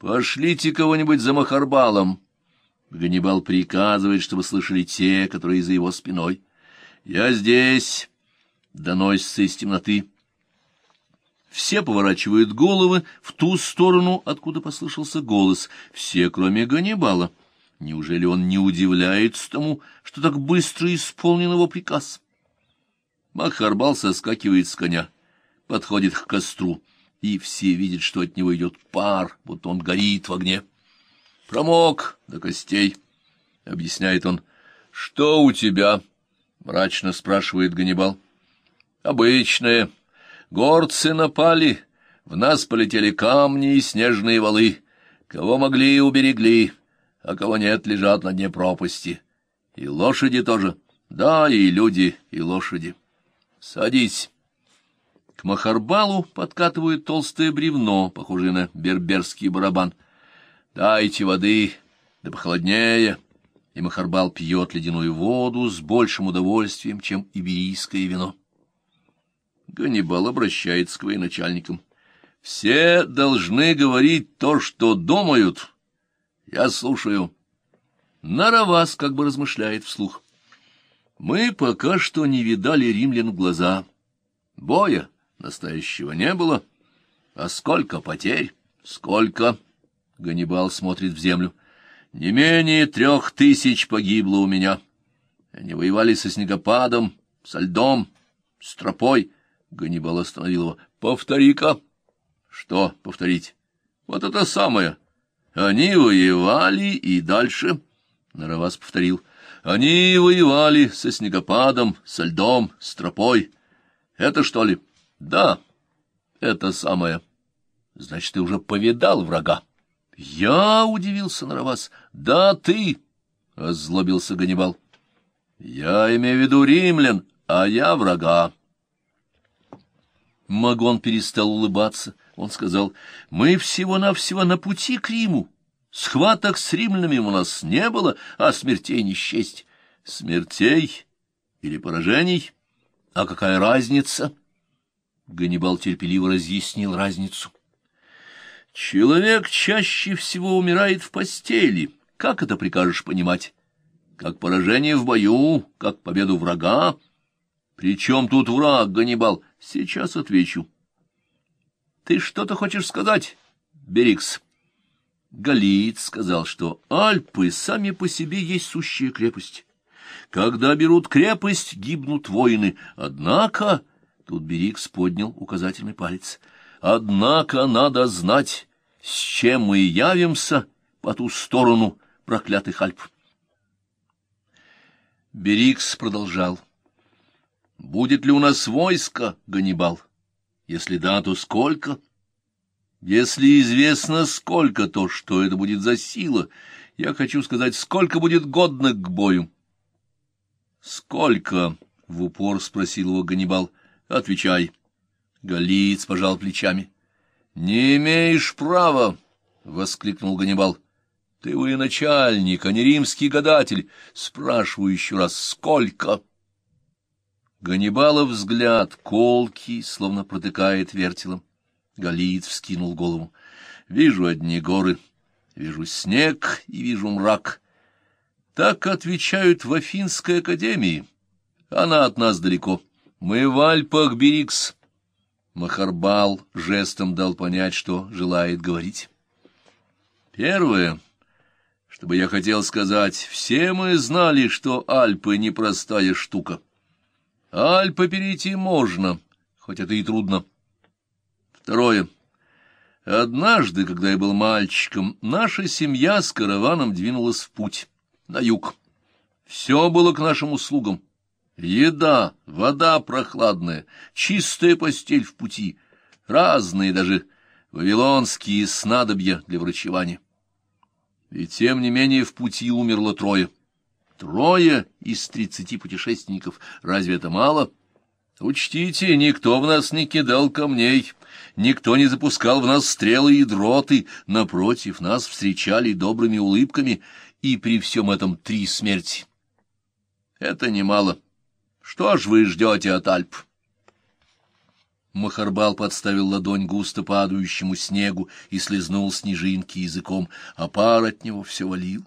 Пошлите кого-нибудь за Махарбалом. Ганнибал приказывает, чтобы слышали те, которые за его спиной. «Я здесь!» — доносится из темноты. Все поворачивают головы в ту сторону, откуда послышался голос. Все, кроме Ганнибала. Неужели он не удивляется тому, что так быстро исполнен его приказ? Махарбал соскакивает с коня, подходит к костру, и все видят, что от него идет пар, будто он горит в огне. «Промок до костей», — объясняет он. «Что у тебя?» — мрачно спрашивает Ганнибал. «Обычное. Горцы напали, в нас полетели камни и снежные валы. Кого могли, уберегли, а кого нет, лежат на дне пропасти. И лошади тоже. Да, и люди, и лошади. Садись». К Махарбалу подкатывают толстое бревно, похожее на берберский барабан. «Дайте воды, да похолоднее» и Махарбал пьет ледяную воду с большим удовольствием, чем иберийское вино. Ганнибал обращается к военачальникам. «Все должны говорить то, что думают. Я слушаю». Наравас как бы размышляет вслух. «Мы пока что не видали римлян в глаза. Боя настоящего не было. А сколько потерь? Сколько?» Ганнибал смотрит в землю. Не менее трех тысяч погибло у меня. Они воевали со снегопадом, со льдом, с тропой. Ганнибал остановил его. Повтори-ка. Что повторить? Вот это самое. Они воевали и дальше. Наравас повторил. Они воевали со снегопадом, со льдом, с тропой. Это что ли? Да, это самое. Значит, ты уже повидал врага. «Я?» — удивился Наравас. «Да ты!» — озлобился Ганнибал. «Я имею в виду римлян, а я врага». Магон перестал улыбаться. Он сказал, «Мы всего-навсего на пути к Риму. Схваток с римлянами у нас не было, а смертей не счесть. Смертей или поражений? А какая разница?» Ганнибал терпеливо разъяснил разницу. Человек чаще всего умирает в постели. Как это прикажешь понимать? Как поражение в бою, как победу врага? Причем тут враг, Ганнибал? Сейчас отвечу. Ты что-то хочешь сказать, Берикс? Галиит сказал, что Альпы сами по себе есть сущая крепость. Когда берут крепость, гибнут воины. Однако... Тут Берикс поднял указательный палец — Однако надо знать, с чем мы явимся по ту сторону проклятых Альп. Берикс продолжал. «Будет ли у нас войско, Ганнибал? Если да, то сколько? Если известно сколько, то что это будет за сила? Я хочу сказать, сколько будет годных к бою?» «Сколько?» — в упор спросил его Ганнибал. «Отвечай». Галиц пожал плечами. — Не имеешь права! — воскликнул Ганнибал. — Ты военачальник, а не римский гадатель. Спрашиваю еще раз, сколько? Ганнибалов взгляд колкий, словно протыкает вертелом. Галиц вскинул голову. — Вижу одни горы, вижу снег и вижу мрак. Так отвечают в Афинской академии. Она от нас далеко. Мы в Альпах, Берикс. Махарбал жестом дал понять, что желает говорить. Первое, чтобы я хотел сказать, все мы знали, что Альпы — непростая штука. Альпы перейти можно, хоть это и трудно. Второе. Однажды, когда я был мальчиком, наша семья с караваном двинулась в путь, на юг. Все было к нашим услугам. Еда, вода прохладная, чистая постель в пути, разные даже вавилонские снадобья для врачевания. И тем не менее в пути умерло трое. Трое из тридцати путешественников. Разве это мало? Учтите, никто в нас не кидал камней, никто не запускал в нас стрелы и дроты, напротив, нас встречали добрыми улыбками, и при всем этом три смерти. Это немало. Что ж вы ждете от Альп? Махарбал подставил ладонь густо падающему снегу и слезнул снежинки языком, а пар от него все валил.